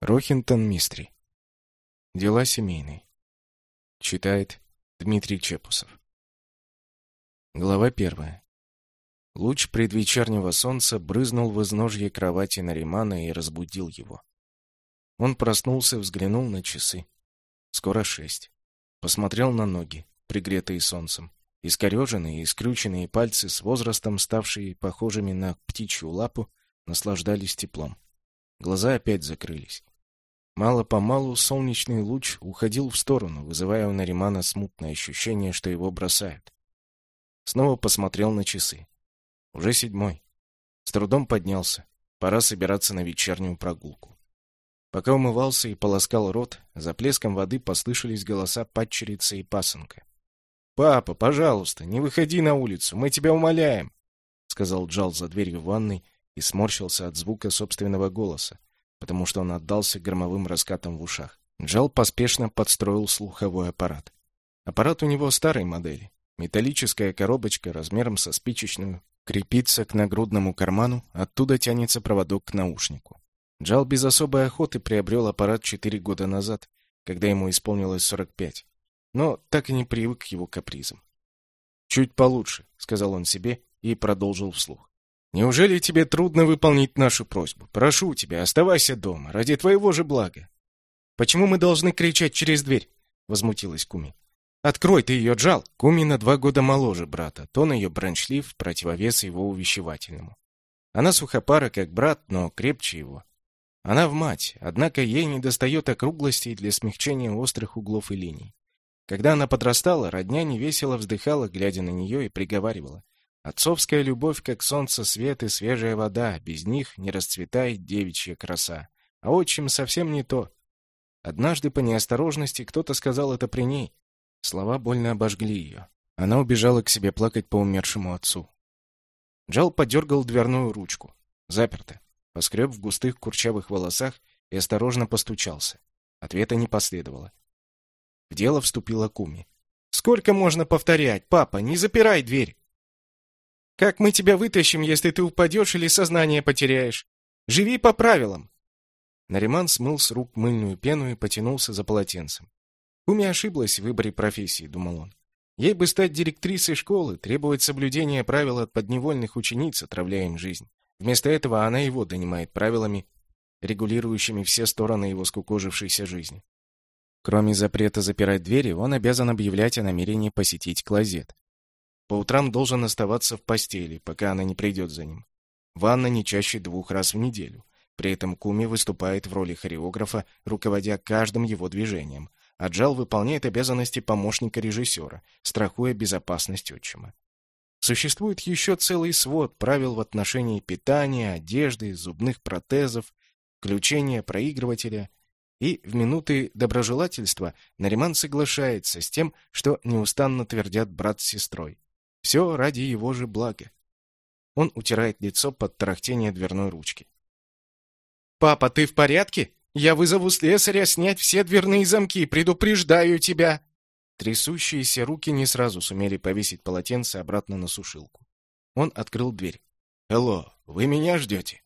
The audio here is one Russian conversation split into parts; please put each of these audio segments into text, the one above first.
Рохинтон Мистри. Дела семейные. Читает Дмитрий Чепусов. Глава первая. Луч предвечернего солнца брызнул в изножье кровати Наримана и разбудил его. Он проснулся, взглянул на часы. Скоро шесть. Посмотрел на ноги, пригретые солнцем. Искореженные и скрюченные пальцы, с возрастом ставшие похожими на птичью лапу, наслаждались теплом. Глаза опять закрылись. Мало-помалу солнечный луч уходил в сторону, вызывая у Наримана смутное ощущение, что его бросают. Снова посмотрел на часы. Уже седьмой. С трудом поднялся. Пора собираться на вечернюю прогулку. Пока умывался и полоскал рот, за плеском воды послышались голоса падчерицы и пасынка. «Папа, пожалуйста, не выходи на улицу, мы тебя умоляем!» — сказал Джал за дверью ванной и сморщился от звука собственного голоса, потому что он отдался громовым раскатам в ушах. Джал поспешно подстроил слуховой аппарат. Аппарат у него старой модели. Металлическая коробочка размером со спичечную крепится к нагрудному карману, оттуда тянется проводок к наушнику. Джал без особой охоты приобрел аппарат четыре года назад, когда ему исполнилось 45, но так и не привык к его капризам. «Чуть получше», — сказал он себе и продолжил вслух. Неужели тебе трудно выполнить нашу просьбу? Прошу тебя, оставайся дома, ради твоего же блага. Почему мы должны кричать через дверь? возмутилась Куми. Открой ты ее, Джал. Куми на два года моложе брата. Тон ее брончлив, противовес его увещевательному. Она сухопара, как брат, но крепче его. Она в мать, однако ей недостает округлостей для смягчения острых углов и линий. Когда она подрастала, родня невесело вздыхала, глядя на нее, и приговаривала. Отцовская любовь, как солнце, свет и свежая вода, без них не расцветает девичья краса. А отчим совсем не то. Однажды по неосторожности кто-то сказал это при ней. Слова больно обожгли ее. Она убежала к себе плакать по умершему отцу. Джал подергал дверную ручку. Заперто. Поскреб в густых курчавых волосах и осторожно постучался. Ответа не последовало. В дело вступила Куми. «Сколько можно повторять? Папа, не запирай дверь!» Как мы тебя вытащим, если ты упадешь или сознание потеряешь? Живи по правилам. Нариман смыл с рук мыльную пену и потянулся за полотенцем. Куми ошиблась в выборе профессии, думал он. Ей бы стать директрисой школы, требовать соблюдения правил от подневольных учениц, отравляя им жизнь. Вместо этого она его донимает правилами, регулирующими все стороны его скукожившейся жизни. Кроме запрета запирать двери, он обязан объявлять о намерении посетить клозет. По утрам должен оставаться в постели, пока она не придет за ним. Ванна не чаще двух раз в неделю. При этом Куми выступает в роли хореографа, руководя каждым его движением, а Джал выполняет обязанности помощника режиссера, страхуя безопасность отчима. Существует еще целый свод правил в отношении питания, одежды, зубных протезов, включения проигрывателя, и в минуты доброжелательства Нариман соглашается с тем, что неустанно твердят брат с сестрой. Все ради его же блага. Он утирает лицо под тарахтение дверной ручки. «Папа, ты в порядке? Я вызову слесаря снять все дверные замки, предупреждаю тебя!» Трясущиеся руки не сразу сумели повесить полотенце обратно на сушилку. Он открыл дверь. «Элло, вы меня ждете?»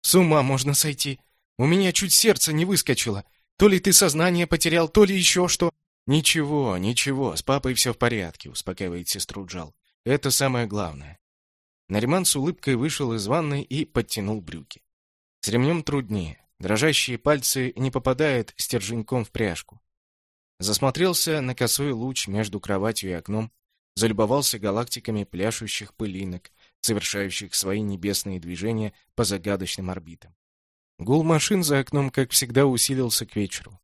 «С ума можно сойти! У меня чуть сердце не выскочило. То ли ты сознание потерял, то ли еще что. «Ничего, ничего, с папой все в порядке», — успокаивает сестру Джал. «Это самое главное». Нариман с улыбкой вышел из ванной и подтянул брюки. С ремнем труднее. Дрожащие пальцы не попадают стерженьком в пряжку. Засмотрелся на косой луч между кроватью и окном, залюбовался галактиками пляшущих пылинок, совершающих свои небесные движения по загадочным орбитам. Гул машин за окном, как всегда, усилился к вечеру.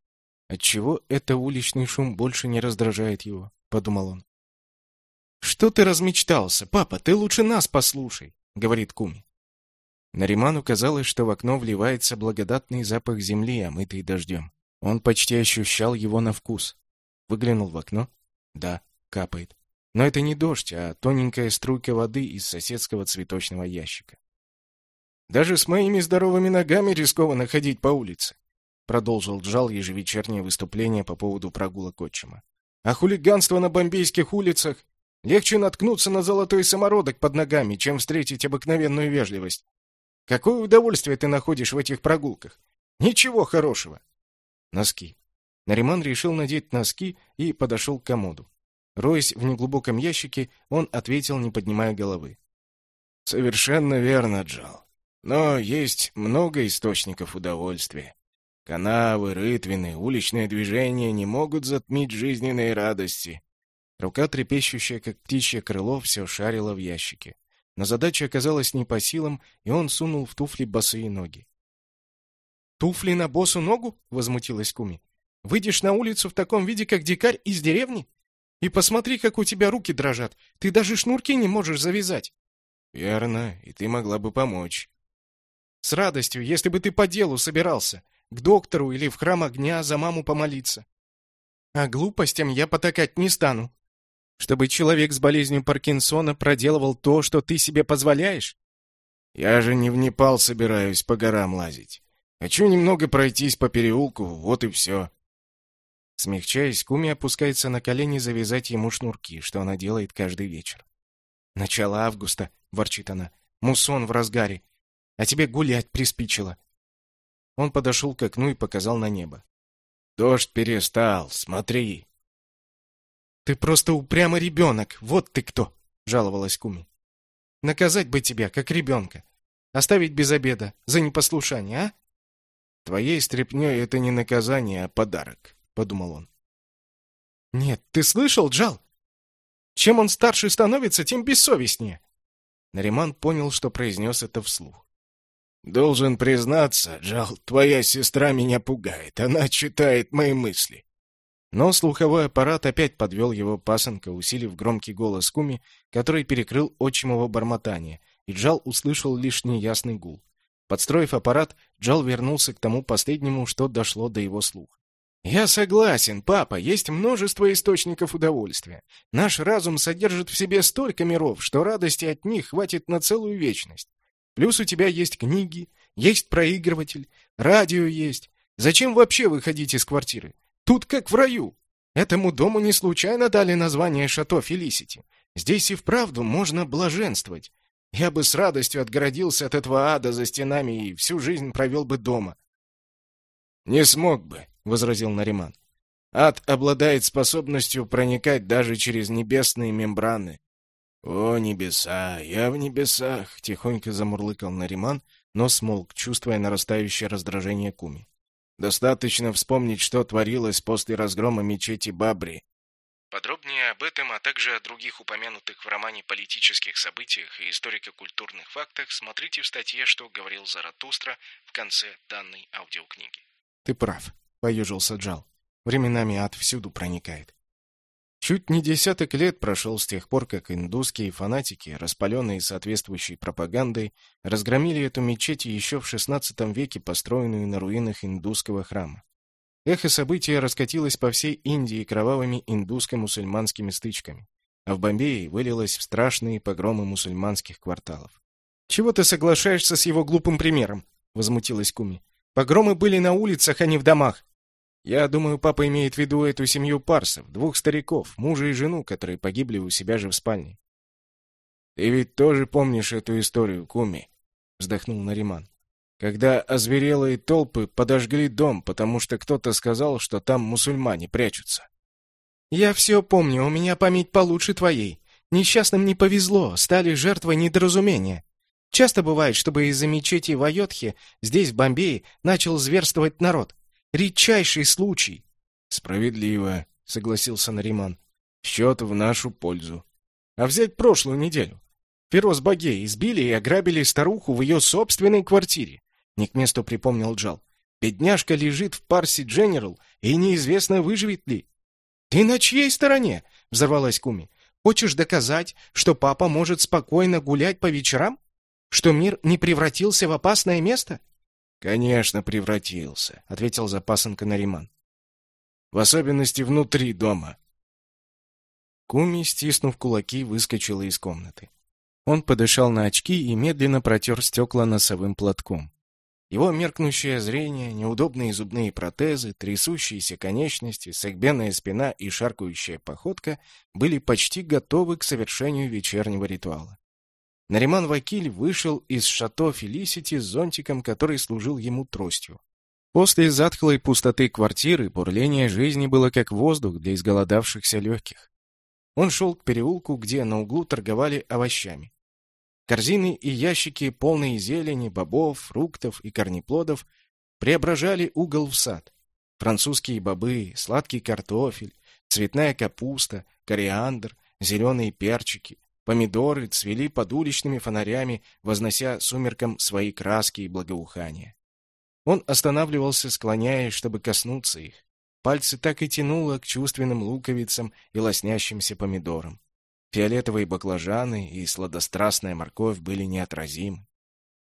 Отчего это уличный шум больше не раздражает его, подумал он. Что ты размечтался, папа? Ты лучше нас послушай, говорит Куми. Нариману казалось, что в окно вливается благодатный запах земли, омытый дождем. Он почти ощущал его на вкус. Выглянул в окно. Да, капает. Но это не дождь, а тоненькая струйка воды из соседского цветочного ящика. Даже с моими здоровыми ногами рискованно ходить по улице продолжил Джал ежевечернее выступление по поводу прогулок отчима. А хулиганство на бомбейских улицах легче наткнуться на золотой самородок под ногами, чем встретить обыкновенную вежливость. Какое удовольствие ты находишь в этих прогулках? Ничего хорошего. Носки. Нариман решил надеть носки и подошел к комоду. Роясь в неглубоком ящике, он ответил, не поднимая головы. «Совершенно верно, Джал. Но есть много источников удовольствия. Канавы, рытвины, уличное движение не могут затмить жизненные радости». Рука, трепещущая, как птичье крыло, все шарила в ящике. Но задача оказалась не по силам, и он сунул в туфли босые ноги. «Туфли на босу ногу?» — возмутилась Куми. «Выйдешь на улицу в таком виде, как дикарь из деревни? И посмотри, как у тебя руки дрожат. Ты даже шнурки не можешь завязать». «Верно, и ты могла бы помочь». «С радостью, если бы ты по делу собирался. К доктору или в храм огня за маму помолиться. А глупостям я потакать не стану. Чтобы человек с болезнью Паркинсона проделывал то, что ты себе позволяешь? Я же не в Непал собираюсь по горам лазить. Хочу немного пройтись по переулку, вот и все. Смягчаясь, Куми опускается на колени завязать ему шнурки, что она делает каждый вечер. «Начало августа», — ворчит она, — «муссон в разгаре, а тебе гулять приспичило». Он подошел к окну и показал на небо. «Дождь перестал, смотри». «Ты просто упрямый ребенок, вот ты кто!» — жаловалась Куми. «Наказать бы тебя, как ребенка. Оставить без обеда, за непослушание, а?» «Твоей стряпнёй это не наказание, а подарок», — подумал он. «Нет, ты слышал, Джал? Чем он старше становится, тем бессовестнее». Нариман понял, что произнес это вслух. «Должен признаться, Джал, твоя сестра меня пугает. Она читает мои мысли». Но слуховой аппарат опять подвел его пасынка, усилив громкий голос Куми, который перекрыл отчимово бормотание, и Джал услышал лишь неясный гул. Подстроив аппарат, Джал вернулся к тому последнему, что дошло до его слуха. «Я согласен, папа, есть множество источников удовольствия. Наш разум содержит в себе столько миров, что радости от них хватит на целую вечность. Плюс у тебя есть книги, есть проигрыватель, радио есть. Зачем вообще выходить из квартиры? Тут как в раю. Этому дому не случайно дали название «Шато Фелисити». Здесь и вправду можно блаженствовать. Я бы с радостью отгородился от этого ада за стенами и всю жизнь провел бы дома. «Не смог бы», — возразил Нариман. «Ад обладает способностью проникать даже через небесные мембраны». «О, небеса! Я в небесах!» — тихонько замурлыкал Нариман, но смолк, чувствуя нарастающее раздражение Куми. Достаточно вспомнить, что творилось после разгрома мечети Бабри. Подробнее об этом, а также о других упомянутых в романе политических событиях и историко-культурных фактах смотрите в статье «Что говорил Заратустра» в конце данной аудиокниги. «Ты прав», — поежился Джал. «Временами ад всюду проникает. Чуть не десяток лет прошел с тех пор, как индусские фанатики, распаленные соответствующей пропагандой, разгромили эту мечеть еще в XVI веке, построенную на руинах индусского храма. Эхо события раскатилось по всей Индии кровавыми индусско-мусульманскими стычками, а в Бомбее вылилось в страшные погромы мусульманских кварталов. «Чего ты соглашаешься с его глупым примером?» — возмутилась Куми. «Погромы были на улицах, а не в домах. Я думаю, папа имеет в виду эту семью парсов, двух стариков, мужа и жену, которые погибли у себя же в спальне. Ты ведь тоже помнишь эту историю, Куми, вздохнул Нариман. Когда озверелые толпы подожгли дом, потому что кто-то сказал, что там мусульмане прячутся. Я все помню, у меня память получше твоей. Несчастным не повезло, стали жертвой недоразумения. Часто бывает, чтобы из-за мечети в Айотхе, здесь, в Бомбее, начал зверствовать народ. Редчайший случай. Справедливо, согласился Нариман. Счет в нашу пользу. А взять прошлую неделю. Фероз Багей избили и ограбили старуху в ее собственной квартире. Не к месту припомнил Джал. Бедняжка лежит в Парси Дженерал, и неизвестно, выживет ли. «Ты на чьей стороне?» — взорвалась Куми. «Хочешь доказать, что папа может спокойно гулять по вечерам? Что мир не превратился в опасное место?» Конечно, превратился, ответил запасенко Нариман. В особенности внутри дома. Куми, стиснув кулаки, выскочила из комнаты. Он подышал на очки и медленно протер стекла носовым платком. Его меркнущее зрение, неудобные зубные протезы, трясущиеся конечности, согбенная спина и шаркающая походка были почти готовы к совершению вечернего ритуала. Нариман Вакиль вышел из шато Фелисити с зонтиком, который служил ему тростью. После затхлой пустоты квартиры бурление жизни было как воздух для изголодавшихся легких. Он шел к переулку, где на углу торговали овощами. Корзины и ящики, полные зелени, бобов, фруктов и корнеплодов, преображали угол в сад. Французские бобы, сладкий картофель, цветная капуста, кориандр, зеленые перчики, помидоры цвели под уличными фонарями, вознося сумеркам свои краски и благоухания. Он останавливался, склоняясь, чтобы коснуться их. Пальцы так и тянуло к чувственным луковицам и лоснящимся помидорам. Фиолетовые баклажаны и сладострастная морковь были неотразимы.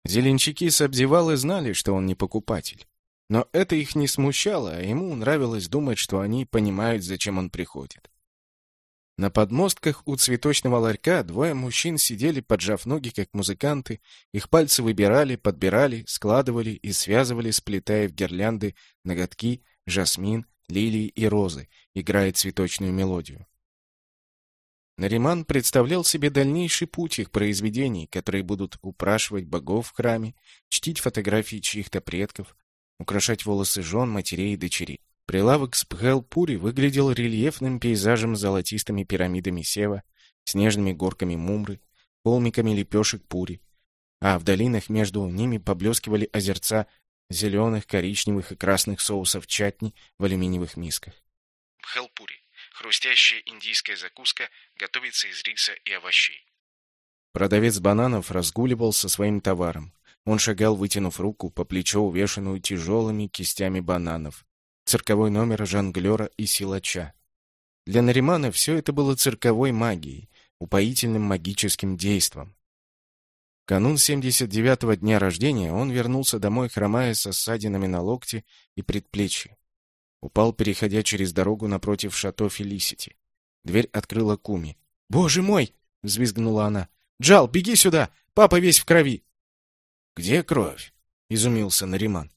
Зеленщики с обзевалы знали, что он не покупатель. Но это их не смущало, а ему нравилось думать, что они понимают, зачем он приходит. На подмостках у цветочного ларька двое мужчин сидели, поджав ноги, как музыканты. Их пальцы выбирали, подбирали, складывали и связывали, сплетая в гирлянды ноготки, жасмин, лилии и розы, играя цветочную мелодию. Нариман представлял себе дальнейший путь их произведений, которые будут упрашивать богов в храме, чтить фотографии чьих-то предков, украшать волосы жен, матерей и дочерей. Прилавок с Пхелпури выглядел рельефным пейзажем с золотистыми пирамидами сева, снежными горками мумры, холмиками лепешек пури, а в долинах между ними поблескивали озерца зеленых, коричневых и красных соусов чатни в алюминиевых мисках. Бхелпури Хрустящая индийская закуска готовится из риса и овощей. Продавец бананов разгуливал со своим товаром. Он шагал, вытянув руку по плечо, увешанную тяжелыми кистями бананов. Цирковой номер жонглера и силача. Для Наримана все это было цирковой магией, упоительным магическим действом. Канун 79-го дня рождения он вернулся домой, хромая со ссадинами на локте и предплечье. Упал, переходя через дорогу напротив шато Фелисити. Дверь открыла Куми. «Боже мой!» — взвизгнула она. «Джал, беги сюда! Папа весь в крови!» «Где кровь?» — изумился Нариман.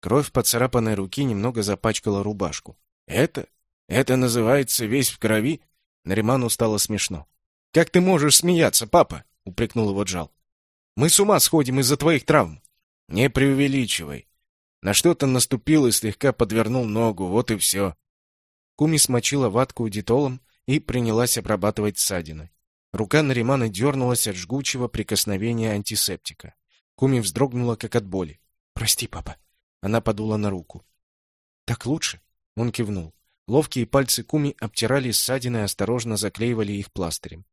Кровь поцарапанной руки немного запачкала рубашку. «Это? Это называется весь в крови?» Нариману стало смешно. «Как ты можешь смеяться, папа?» — упрекнул его Джал. «Мы с ума сходим из-за твоих травм». «Не преувеличивай. На что-то наступил и слегка подвернул ногу, вот и все. Куми смочила ватку детолом и принялась обрабатывать ссадины. Рука Наримана дернулась от жгучего прикосновения антисептика. Куми вздрогнула, как от боли. «Прости, папа». Она подула на руку. «Так лучше?» Он кивнул. Ловкие пальцы Куми обтирали ссадины и осторожно заклеивали их пластырем.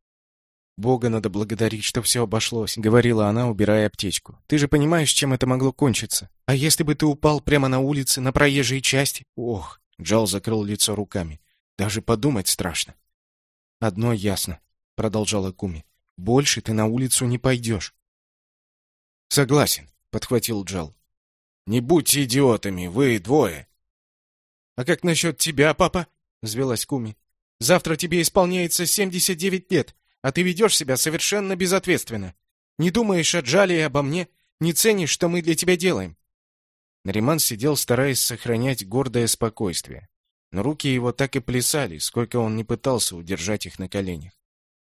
«Бога надо благодарить, что все обошлось», — говорила она, убирая аптечку. «Ты же понимаешь, чем это могло кончиться? А если бы ты упал прямо на улице, на проезжей части?» «Ох!» — Джал закрыл лицо руками. «Даже подумать страшно». «Одно ясно», — продолжала Куми. «Больше ты на улицу не пойдешь». «Согласен», — подхватил Джал. «Не будьте идиотами, вы двое». «А как насчет тебя, папа?» — взвелась Куми. «Завтра тебе исполняется семьдесят девять лет а ты ведешь себя совершенно безответственно. Не думаешь о Джале и обо мне, не ценишь, что мы для тебя делаем». Нариман сидел, стараясь сохранять гордое спокойствие. Но руки его так и плясали, сколько он не пытался удержать их на коленях.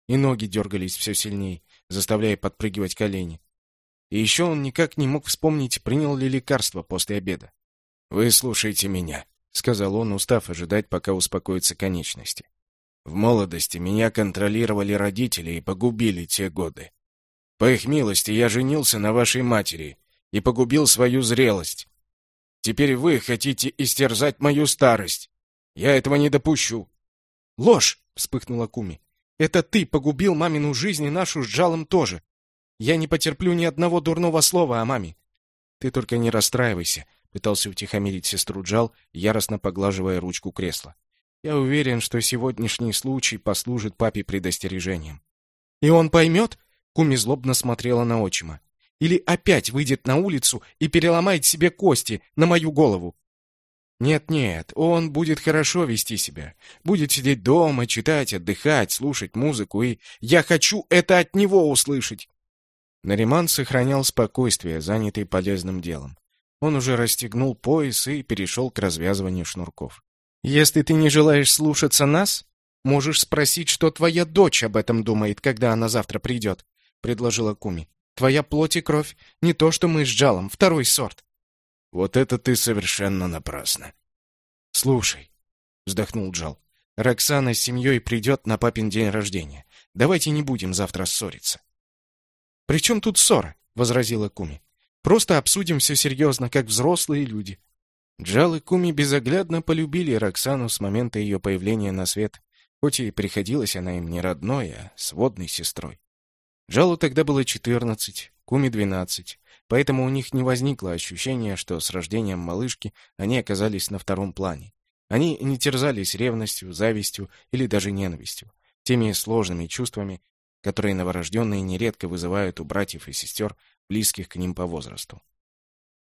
И ноги дергались все сильнее, заставляя подпрыгивать колени. И еще он никак не мог вспомнить, принял ли лекарство после обеда. «Вы слушайте меня», — сказал он, устав ожидать, пока успокоятся конечности. В молодости меня контролировали родители и погубили те годы. По их милости я женился на вашей матери и погубил свою зрелость. Теперь вы хотите истерзать мою старость. Я этого не допущу. Ложь, вспыхнула Куми. Это ты погубил мамину жизнь и нашу с Джалом тоже. Я не потерплю ни одного дурного слова о маме. Ты только не расстраивайся, пытался утихомирить сестру Джал, яростно поглаживая ручку кресла. Я уверен, что сегодняшний случай послужит папе предостережением. И он поймет?» Куми злобно смотрела на отчима. Или опять выйдет на улицу и переломает себе кости на мою голову. Нет-нет, он будет хорошо вести себя. Будет сидеть дома, читать, отдыхать, слушать музыку, и я хочу это от него услышать. Нариман сохранял спокойствие, занятый полезным делом. Он уже расстегнул пояс и перешел к развязыванию шнурков. Если ты не желаешь слушаться нас, можешь спросить, что твоя дочь об этом думает, когда она завтра придет», — предложила Куми. «Твоя плоть и кровь — не то, что мы с Джалом, второй сорт». Вот это ты совершенно напрасно. Слушай, вздохнул Джал. Роксана с семьей придет на папин день рождения. Давайте не будем завтра ссориться. «При чем тут ссора?» — возразила Куми. «Просто обсудим все серьезно, как взрослые люди». Джал и Куми безоглядно полюбили Роксану с момента ее появления на свет, хоть и приходилась она им не родной, а сводной сестрой. Джалу тогда было 14, Куми 12, поэтому у них не возникло ощущения, что с рождением малышки они оказались на втором плане. Они не терзались ревностью, завистью или даже ненавистью, теми сложными чувствами, которые новорожденные нередко вызывают у братьев и сестер, близких к ним по возрасту.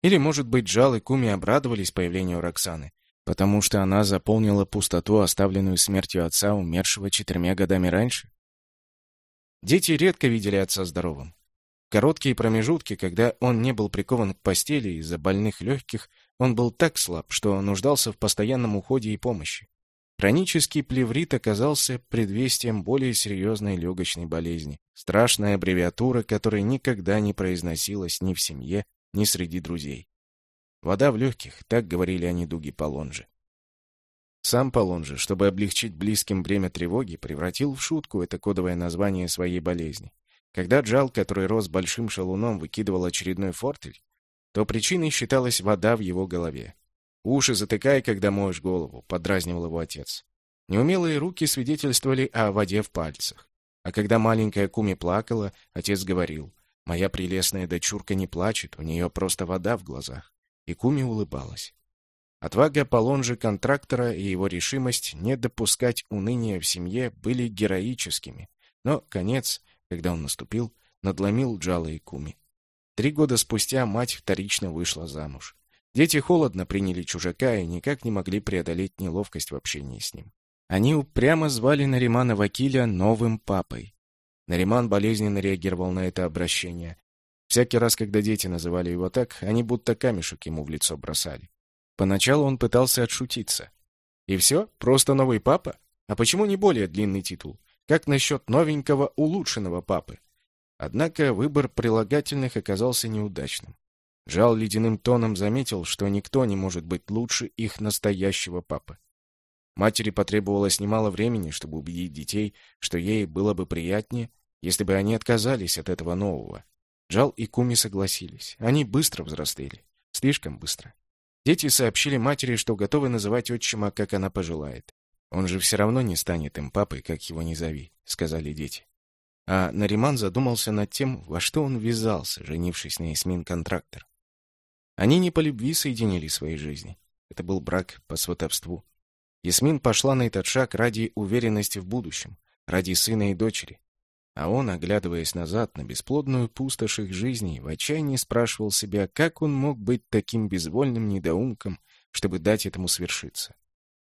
Или, может быть, Джал и Куми обрадовались появлению Роксаны, потому что она заполнила пустоту, оставленную смертью отца, умершего четырьмя годами раньше? Дети редко видели отца здоровым. Короткие промежутки, когда он не был прикован к постели из-за больных легких, он был так слаб, что нуждался в постоянном уходе и помощи. Хронический плеврит оказался предвестием более серьезной легочной болезни. Страшная аббревиатура, которая никогда не произносилась ни в семье, ни среди друзей. Вода в легких, так говорили о недуге Полонжи. Сам Полонжи, чтобы облегчить близким бремя тревоги, превратил в шутку это кодовое название своей болезни. Когда Джал, который рос большим шалуном, выкидывал очередной фортель, то причиной считалась вода в его голове. «Уши затыкай, когда моешь голову», — подразнивал его отец. Неумелые руки свидетельствовали о воде в пальцах. А когда маленькая Куми плакала, отец говорил, «Моя прелестная дочурка не плачет, у нее просто вода в глазах». И Куми улыбалась. Отвага Полонжи контрактора и его решимость не допускать уныния в семье были героическими. Но конец, когда он наступил, надломил Джала и Куми. Три года спустя мать вторично вышла замуж. Дети холодно приняли чужака и никак не могли преодолеть неловкость в общении с ним. Они упрямо звали Наримана Вакиля новым папой. Нариман болезненно реагировал на это обращение. Всякий раз, когда дети называли его так, они будто камешек ему в лицо бросали. Поначалу он пытался отшутиться. И все? Просто новый папа? А почему не более длинный титул? Как насчет новенького улучшенного папы? Однако выбор прилагательных оказался неудачным. Жал ледяным тоном заметил, что никто не может быть лучше их настоящего папы. Матери потребовалось немало времени, чтобы убедить детей, что ей было бы приятнее, если бы они отказались от этого нового. Джал и Куми согласились. Они быстро взрослели. Слишком быстро. Дети сообщили матери, что готовы называть отчима, как она пожелает. «Он же все равно не станет им папой, как его ни зови», — сказали дети. А Нариман задумался над тем, во что он ввязался, женившись на Эсмин-контрактор. Они не по любви соединили свои жизни. Это был брак по сватовству. Ясмин пошла на этот шаг ради уверенности в будущем, ради сына и дочери. А он, оглядываясь назад на бесплодную пустошь их жизни, в отчаянии спрашивал себя, как он мог быть таким безвольным недоумком, чтобы дать этому свершиться.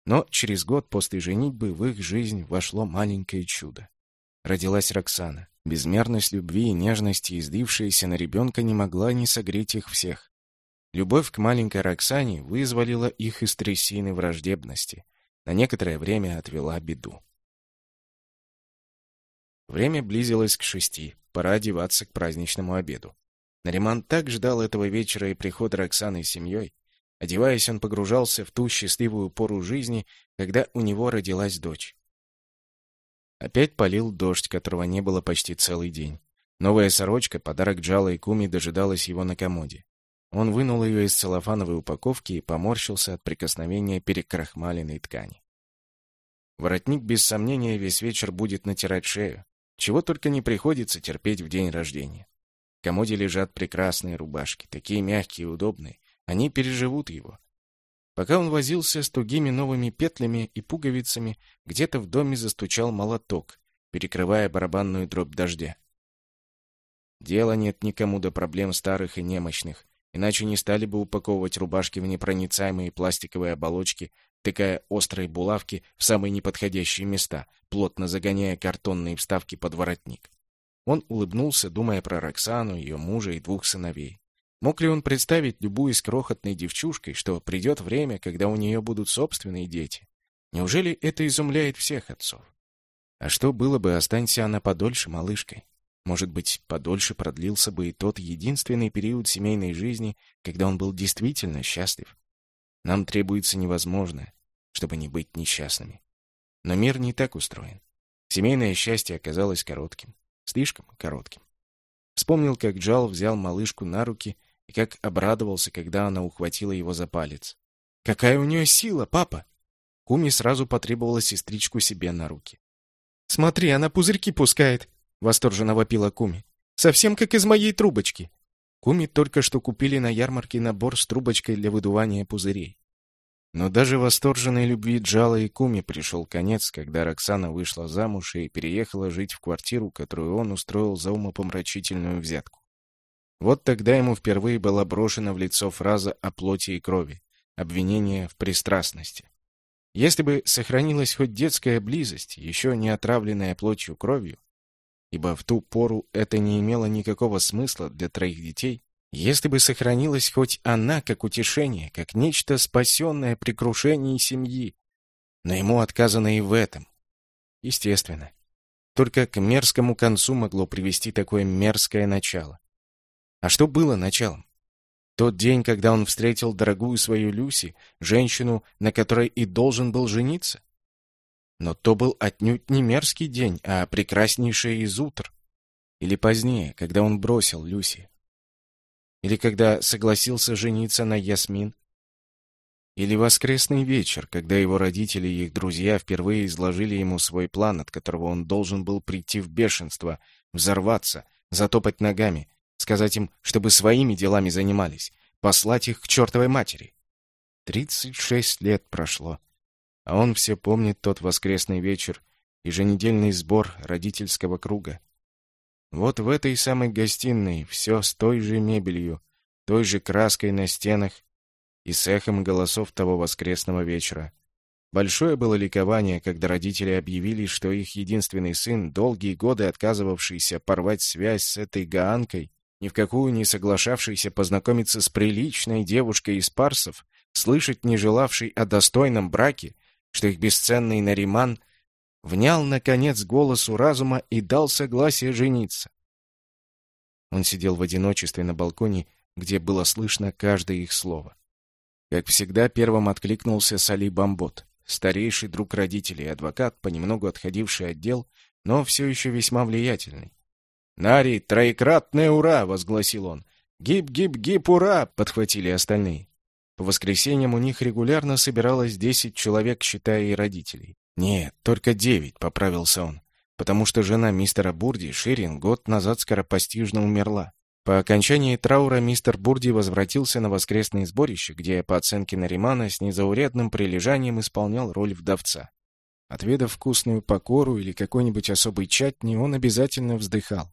Но через год после женитьбы в их жизнь вошло маленькое чудо. Родилась Роксана. Безмерность любви и нежности, излившаяся на ребенка, не могла не согреть их всех. Любовь к маленькой Роксане вызволила их из трясины враждебности. На некоторое время отвела беду. Время близилось к шести, пора одеваться к праздничному обеду. Нариман так ждал этого вечера и прихода Роксаны с семьей. Одеваясь, он погружался в ту счастливую пору жизни, когда у него родилась дочь. Опять полил дождь, которого не было почти целый день. Новая сорочка, подарок Джала и Куми, дожидалась его на комоде. Он вынул ее из целлофановой упаковки и поморщился от прикосновения перекрахмаленной ткани. Воротник, без сомнения, весь вечер будет натирать шею. Чего только не приходится терпеть в день рождения. В комоде лежат прекрасные рубашки, такие мягкие и удобные. Они переживут его. Пока он возился с тугими новыми петлями и пуговицами, где-то в доме застучал молоток, перекрывая барабанную дробь дождя. Дела нет никому до проблем старых и немощных, иначе не стали бы упаковывать рубашки в непроницаемые пластиковые оболочки, тыкая острые булавки в самые неподходящие места, плотно загоняя картонные вставки под воротник. Он улыбнулся, думая про Роксану, ее мужа и двух сыновей. Мог ли он представить любую с крохотной девчушкой, что придет время, когда у нее будут собственные дети? Неужели это изумляет всех отцов? А что было бы, останься она подольше малышкой? Может быть, подольше продлился бы и тот единственный период семейной жизни, когда он был действительно счастлив. Нам требуется невозможное, чтобы не быть несчастными. Но мир не так устроен. Семейное счастье оказалось коротким. Слишком коротким. Вспомнил, как Джал взял малышку на руки и как обрадовался, когда она ухватила его за палец. «Какая у нее сила, папа!» Куми сразу потребовала сестричку себе на руки. «Смотри, она пузырьки пускает!» — восторженно вопила Куми. «Совсем как из моей трубочки!» Куми только что купили на ярмарке набор с трубочкой для выдувания пузырей. Но даже восторженной любви Джала и Куми пришел конец, когда Роксана вышла замуж и переехала жить в квартиру, которую он устроил за умопомрачительную взятку. Вот тогда ему впервые была брошена в лицо фраза о плоти и крови, обвинение в пристрастности. Если бы сохранилась хоть детская близость, еще не отравленная плотью кровью, ибо в ту пору это не имело никакого смысла для троих детей, если бы сохранилась хоть она как утешение, как нечто спасенное при крушении семьи. Но ему отказано и в этом. Естественно. Только к мерзкому концу могло привести такое мерзкое начало. А что было началом? Тот день, когда он встретил дорогую свою Люси, женщину, на которой и должен был жениться? Но то был отнюдь не мерзкий день, а прекраснейший из утр. Или позднее, когда он бросил Люси. Или когда согласился жениться на Ясмин. Или воскресный вечер, когда его родители и их друзья впервые изложили ему свой план, от которого он должен был прийти в бешенство, взорваться, затопать ногами, сказать им, чтобы своими делами занимались, послать их к чертовой матери. Тридцать шесть лет прошло. А он все помнит тот воскресный вечер, еженедельный сбор родительского круга. Вот в этой самой гостиной все с той же мебелью, той же краской на стенах и с эхом голосов того воскресного вечера. Большое было ликование, когда родители объявили, что их единственный сын, долгие годы отказывавшийся порвать связь с этой гаанкой, ни в какую не соглашавшийся познакомиться с приличной девушкой из парсов, слышать не желавший о достойном браке, что их бесценный Нариман внял, наконец, голосу разума и дал согласие жениться. Он сидел в одиночестве на балконе, где было слышно каждое их слово. Как всегда, первым откликнулся Сали Бамбот, старейший друг родителей, адвокат, понемногу отходивший от дел, но все еще весьма влиятельный. «Нари, троекратное ура!» — возгласил он. «Гип-гип-гип, ура!» — подхватили остальные. По воскресеньям у них регулярно собиралось десять человек, считая и родителей. «Нет, только девять», — поправился он, потому что жена мистера Бурди, Ширин, год назад скоропостижно умерла. По окончании траура мистер Бурди возвратился на воскресное сборище, где, по оценке Наримана, с незаурядным прилежанием исполнял роль вдовца. Отведав вкусную покору или какой-нибудь особый чатни, он обязательно вздыхал.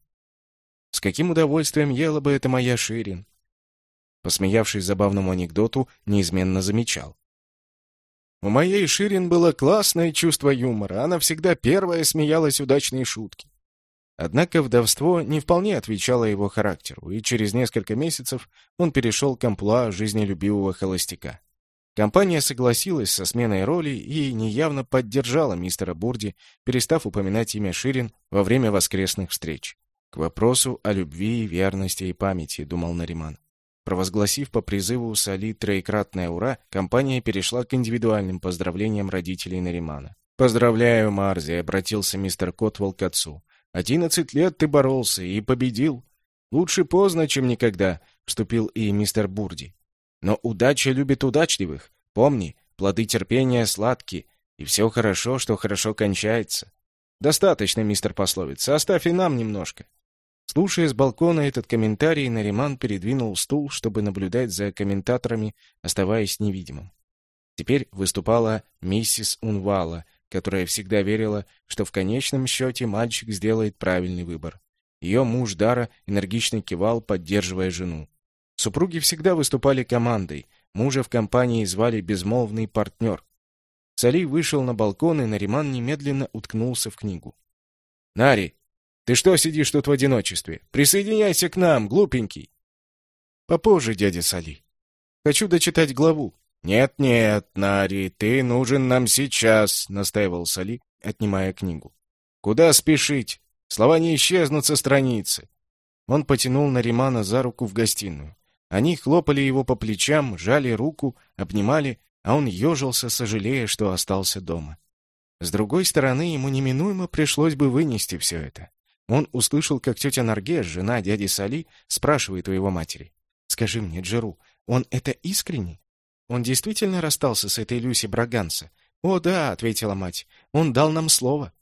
«С каким удовольствием ела бы это моя Ширин!» Посмеявшись забавному анекдоту, неизменно замечал. У моей Ширин было классное чувство юмора, она всегда первая смеялась удачные шутки. Однако вдовство не вполне отвечало его характеру, и через несколько месяцев он перешел к амплуа жизнелюбивого холостяка. Компания согласилась со сменой роли и неявно поддержала мистера Бурди, перестав упоминать имя Ширин во время воскресных встреч. К вопросу о любви, верности и памяти, думал Нариман. Провозгласив по призыву Сали троекратное «Ура!», компания перешла к индивидуальным поздравлениям родителей Наримана. «Поздравляю, Марзи!» — обратился мистер Котвелл к отцу. «Одиннадцать лет ты боролся и победил. Лучше поздно, чем никогда», — вступил и мистер Бурди. «Но удача любит удачливых. Помни, плоды терпения сладкие, и все хорошо, что хорошо кончается. Достаточно, мистер пословица, оставь и нам немножко. Слушая с балкона этот комментарий, Нариман передвинул стул, чтобы наблюдать за комментаторами, оставаясь невидимым. Теперь выступала миссис Унвала, которая всегда верила, что в конечном счете мальчик сделает правильный выбор. Ее муж Дара энергично кивал, поддерживая жену. Супруги всегда выступали командой, мужа в компании звали безмолвный партнер. Сали вышел на балкон, и Нариман немедленно уткнулся в книгу. «Нари, ты что сидишь тут в одиночестве? Присоединяйся к нам, глупенький. Попозже, дядя Сали. Хочу дочитать главу. Нет-нет, Нари, ты нужен нам сейчас, настаивал Сали, отнимая книгу. Куда спешить? Слова не исчезнут со страницы. Он потянул Наримана за руку в гостиную. Они хлопали его по плечам, жали руку, обнимали, а он ежился, сожалея, что остался дома. С другой стороны, ему неминуемо пришлось бы вынести все это. Он услышал, как тетя Наргеш, жена дяди Сали, спрашивает у его матери. «Скажи мне, Джеру, он это искренне? Он действительно расстался с этой Люси Браганса?» «О, да», — ответила мать, — «он дал нам слово».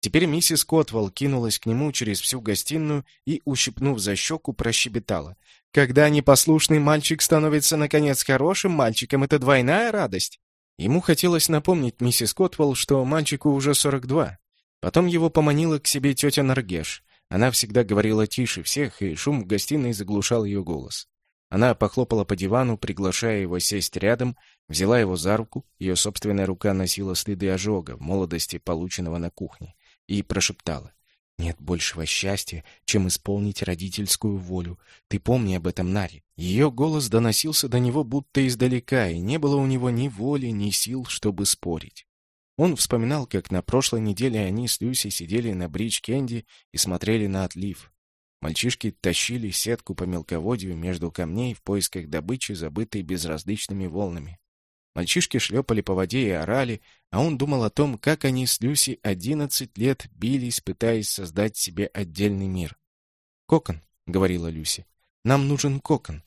Теперь миссис Котвелл кинулась к нему через всю гостиную и, ущипнув за щеку, прощебетала. «Когда непослушный мальчик становится, наконец, хорошим мальчиком, это двойная радость!» Ему хотелось напомнить миссис Котвелл, что мальчику уже 42. Потом его поманила к себе тетя Наргеш. Она всегда говорила тише всех, и шум в гостиной заглушал ее голос. Она похлопала по дивану, приглашая его сесть рядом, взяла его за руку, ее собственная рука носила следы ожога, в молодости полученного на кухне и прошептала. «Нет большего счастья, чем исполнить родительскую волю. Ты помни об этом, Нари». Ее голос доносился до него будто издалека, и не было у него ни воли, ни сил, чтобы спорить. Он вспоминал, как на прошлой неделе они с Люси сидели на бридж-кенди и смотрели на отлив. Мальчишки тащили сетку по мелководью между камней в поисках добычи, забытой безразличными волнами. Мальчишки шлепали по воде и орали, а он думал о том, как они с Люси одиннадцать лет бились, пытаясь создать себе отдельный мир. «Кокон», — говорила Люси, — «нам нужен кокон,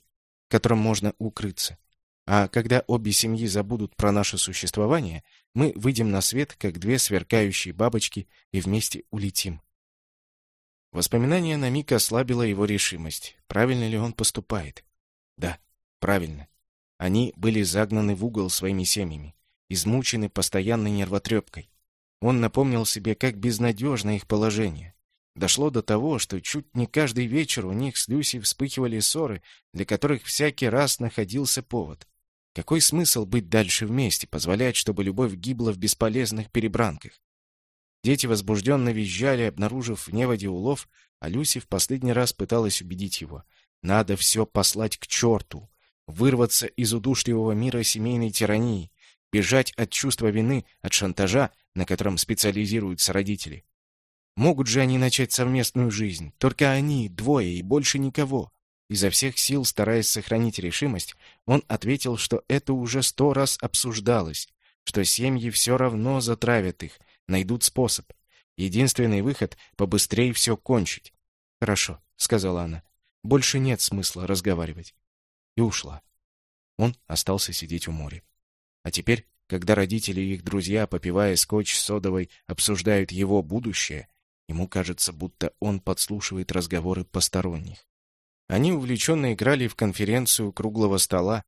в котором можно укрыться. А когда обе семьи забудут про наше существование, мы выйдем на свет, как две сверкающие бабочки, и вместе улетим». Воспоминание на миг ослабило его решимость. Правильно ли он поступает? Да, правильно. Они были загнаны в угол своими семьями, измучены постоянной нервотрепкой. Он напомнил себе, как безнадежно их положение. Дошло до того, что чуть не каждый вечер у них с Люси вспыхивали ссоры, для которых всякий раз находился повод. Какой смысл быть дальше вместе, позволять, чтобы любовь гибла в бесполезных перебранках? Дети возбужденно визжали, обнаружив в неводе улов, а Люси в последний раз пыталась убедить его. Надо все послать к черту вырваться из удушливого мира семейной тирании, бежать от чувства вины, от шантажа, на котором специализируются родители. Могут же они начать совместную жизнь, только они, двое и больше никого. Изо всех сил, стараясь сохранить решимость, он ответил, что это уже сто раз обсуждалось, что семьи все равно затравят их, найдут способ. Единственный выход — побыстрее все кончить. «Хорошо», — сказала она, — «больше нет смысла разговаривать и ушла. Он остался сидеть у моря. А теперь, когда родители и их друзья, попивая скотч с содовой, обсуждают его будущее, ему кажется, будто он подслушивает разговоры посторонних. Они увлеченно играли в конференцию круглого стола,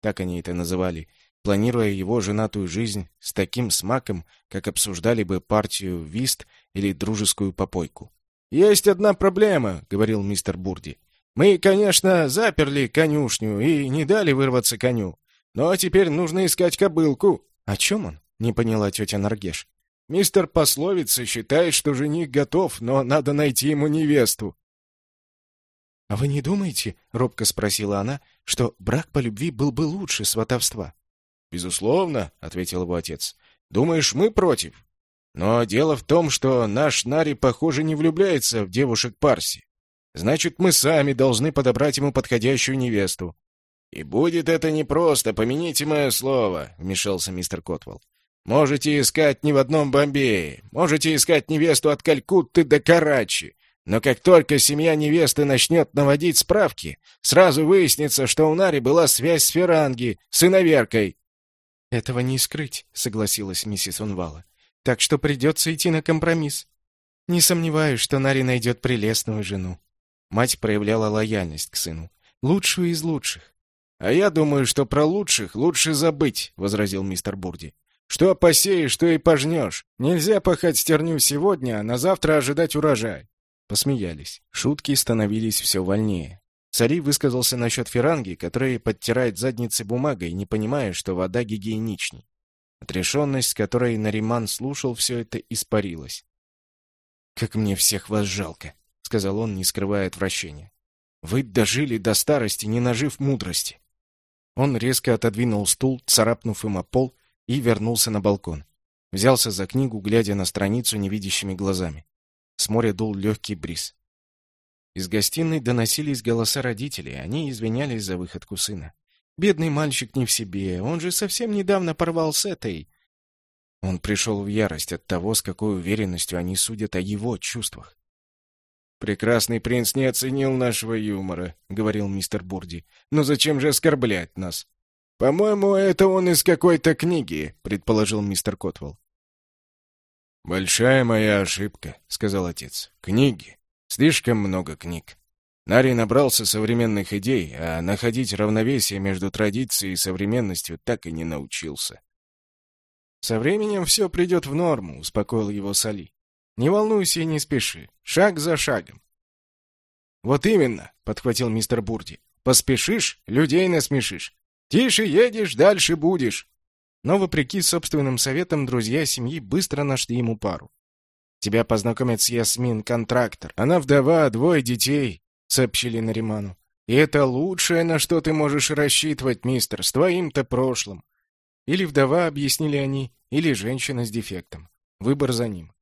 так они это называли, планируя его женатую жизнь с таким смаком, как обсуждали бы партию вист или дружескую попойку. «Есть одна проблема», — говорил мистер Бурди. Мы, конечно, заперли конюшню и не дали вырваться коню. Но теперь нужно искать кобылку. О чем он? Не поняла тетя Наргеш. Мистер Пословица считает, что жених готов, но надо найти ему невесту. А вы не думаете, робко спросила она, что брак по любви был бы лучше сватовства? Безусловно, ответил его отец. Думаешь, мы против? Но дело в том, что наш Нари, похоже, не влюбляется в девушек Парси. Значит, мы сами должны подобрать ему подходящую невесту. И будет это непросто, помяните мое слово, вмешался мистер Котвелл. Можете искать не в одном Бомбее, можете искать невесту от Калькутты до Карачи, но как только семья невесты начнет наводить справки, сразу выяснится, что у Нари была связь с Феранги, с иноверкой. «Этого не скрыть», — согласилась миссис Унвала. «Так что придется идти на компромисс. Не сомневаюсь, что Нари найдет прелестную жену. Мать проявляла лояльность к сыну. Лучшую из лучших. «А я думаю, что про лучших лучше забыть», — возразил мистер Бурди. «Что посеешь, что и пожнешь. Нельзя пахать стерню сегодня, а на завтра ожидать урожай». Посмеялись. Шутки становились все вольнее. Цари высказался насчет феранги, которая подтирает задницы бумагой, не понимая, что вода гигиеничней. Отрешенность, которой Нариман слушал все это, испарилась. «Как мне всех вас жалко!» сказал он, не скрывая отвращения. Вы дожили до старости, не нажив мудрости. Он резко отодвинул стул, царапнув им о пол, и вернулся на балкон. Взялся за книгу, глядя на страницу невидящими глазами. С моря дул легкий бриз. Из гостиной доносились голоса родителей, они извинялись за выходку сына. «Бедный мальчик не в себе, он же совсем недавно порвал с этой...» Он пришел в ярость от того, с какой уверенностью они судят о его чувствах. «Прекрасный принц не оценил нашего юмора», — говорил мистер Бурди. «Но зачем же оскорблять нас?» «По-моему, это он из какой-то книги», — предположил мистер Котвелл. «Большая моя ошибка», — сказал отец. «Книги. Слишком много книг. Нари набрался современных идей, а находить равновесие между традицией и современностью так и не научился». «Со временем все придет в норму», — успокоил его Сали. Не волнуйся и не спеши. Шаг за шагом. Вот именно, подхватил мистер Бурди. Поспешишь — людей насмешишь. Тише едешь, дальше будешь. Но, вопреки собственным советам, друзья семьи быстро нашли ему пару. Тебя познакомят с Ясмин, контрактор. Она вдова, двое детей, сообщили Нариману. И это лучшее, на что ты можешь рассчитывать, мистер, с твоим-то прошлым. Или вдова, объяснили они, или женщина с дефектом. Выбор за ним.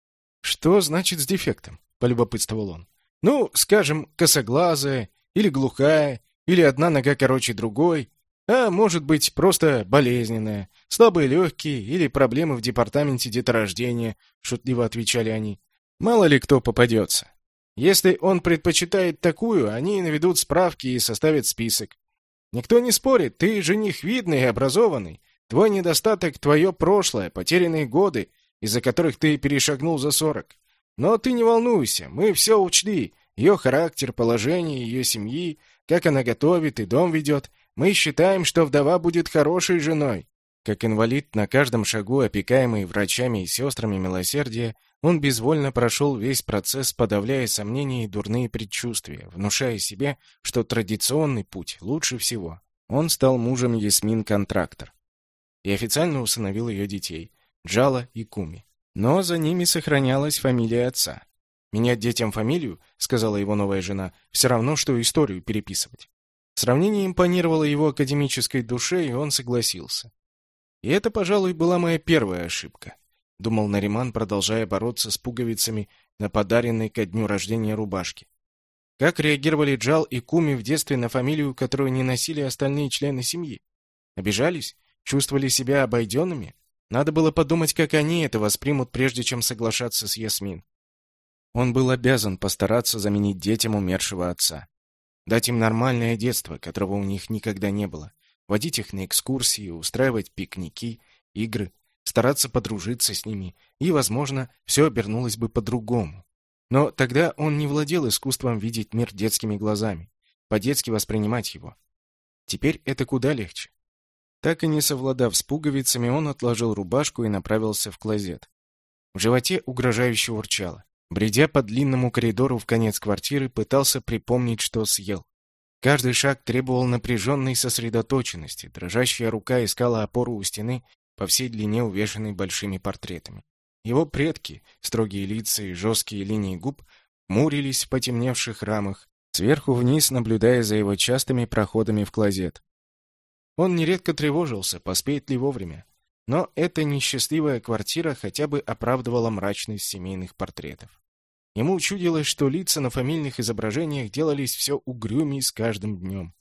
«Что значит с дефектом?» — полюбопытствовал он. «Ну, скажем, косоглазая, или глухая, или одна нога короче другой, а может быть просто болезненная, слабые легкие или проблемы в департаменте деторождения», — шутливо отвечали они. «Мало ли кто попадется. Если он предпочитает такую, они наведут справки и составят список. Никто не спорит, ты жених видный и образованный. Твой недостаток — твое прошлое, потерянные годы, из-за которых ты перешагнул за сорок. Но ты не волнуйся, мы все учли. Ее характер, положение, ее семьи, как она готовит и дом ведет. Мы считаем, что вдова будет хорошей женой. Как инвалид, на каждом шагу, опекаемый врачами и сестрами милосердия, он безвольно прошел весь процесс, подавляя сомнения и дурные предчувствия, внушая себе, что традиционный путь лучше всего. Он стал мужем Ясмин Контрактор и официально усыновил ее детей, Джала и Куми. Но за ними сохранялась фамилия отца. «Менять детям фамилию, — сказала его новая жена, — все равно, что историю переписывать». Сравнение импонировало его академической душе, и он согласился. «И это, пожалуй, была моя первая ошибка», — думал Нариман, продолжая бороться с пуговицами на подаренной ко дню рождения рубашке. Как реагировали Джал и Куми в детстве на фамилию, которую не носили остальные члены семьи? Обижались? Чувствовали себя обойденными? Надо было подумать, как они это воспримут, прежде чем соглашаться с Ясмин. Он был обязан постараться заменить детям умершего отца. Дать им нормальное детство, которого у них никогда не было. Водить их на экскурсии, устраивать пикники, игры, стараться подружиться с ними. И, возможно, все обернулось бы по-другому. Но тогда он не владел искусством видеть мир детскими глазами, по-детски воспринимать его. Теперь это куда легче. Так и не совладав с пуговицами, он отложил рубашку и направился в клозет. В животе угрожающе урчало. Бредя по длинному коридору в конец квартиры, пытался припомнить, что съел. Каждый шаг требовал напряженной сосредоточенности. Дрожащая рука искала опору у стены, по всей длине увешанной большими портретами. Его предки, строгие лица и жесткие линии губ, мурились в потемневших рамах, сверху вниз наблюдая за его частыми проходами в клозет. Он нередко тревожился, поспеет ли вовремя. Но эта несчастливая квартира хотя бы оправдывала мрачность семейных портретов. Ему чудилось, что лица на фамильных изображениях делались все угрюмее с каждым днем.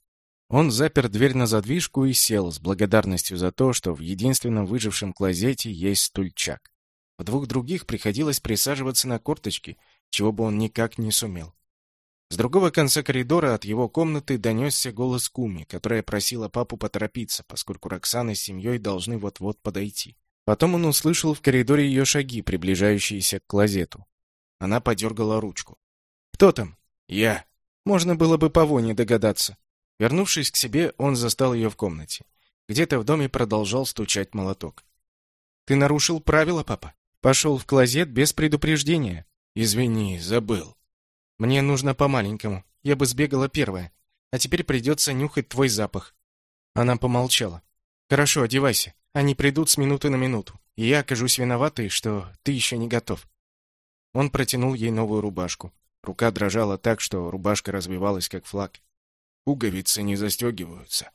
Он запер дверь на задвижку и сел с благодарностью за то, что в единственном выжившем клозете есть стульчак. В двух других приходилось присаживаться на корточки, чего бы он никак не сумел. С другого конца коридора от его комнаты донесся голос Куми, которая просила папу поторопиться, поскольку Роксана с семьей должны вот-вот подойти. Потом он услышал в коридоре ее шаги, приближающиеся к клозету. Она подергала ручку. «Кто там?» «Я». Можно было бы по воне догадаться. Вернувшись к себе, он застал ее в комнате. Где-то в доме продолжал стучать молоток. «Ты нарушил правила, папа? Пошел в клозет без предупреждения?» «Извини, забыл». Мне нужно по-маленькому. Я бы сбегала первая. А теперь придется нюхать твой запах. Она помолчала. Хорошо, одевайся. Они придут с минуты на минуту. И я окажусь виноватой, что ты еще не готов. Он протянул ей новую рубашку. Рука дрожала так, что рубашка развивалась как флаг. Пуговицы не застегиваются.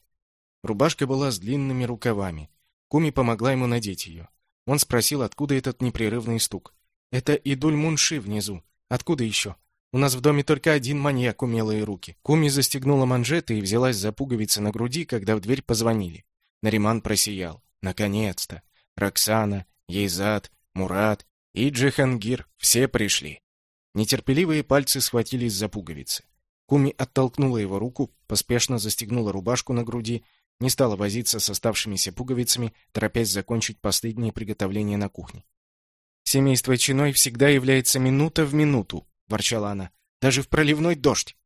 Рубашка была с длинными рукавами. Куми помогла ему надеть ее. Он спросил, откуда этот непрерывный стук. «Это Идуль Мунши внизу. Откуда еще? У нас в доме только один маньяк умелые руки. Куми застегнула манжеты и взялась за пуговицы на груди, когда в дверь позвонили. Нариман просиял. Наконец-то. Роксана, Ейзад, Мурат и Джихангир все пришли. Нетерпеливые пальцы схватились за пуговицы. Куми оттолкнула его руку, поспешно застегнула рубашку на груди, не стала возиться с оставшимися пуговицами, торопясь закончить последние приготовления на кухне. «Семейство Чиной всегда является минута в минуту», — ворчала она, — «даже в проливной дождь».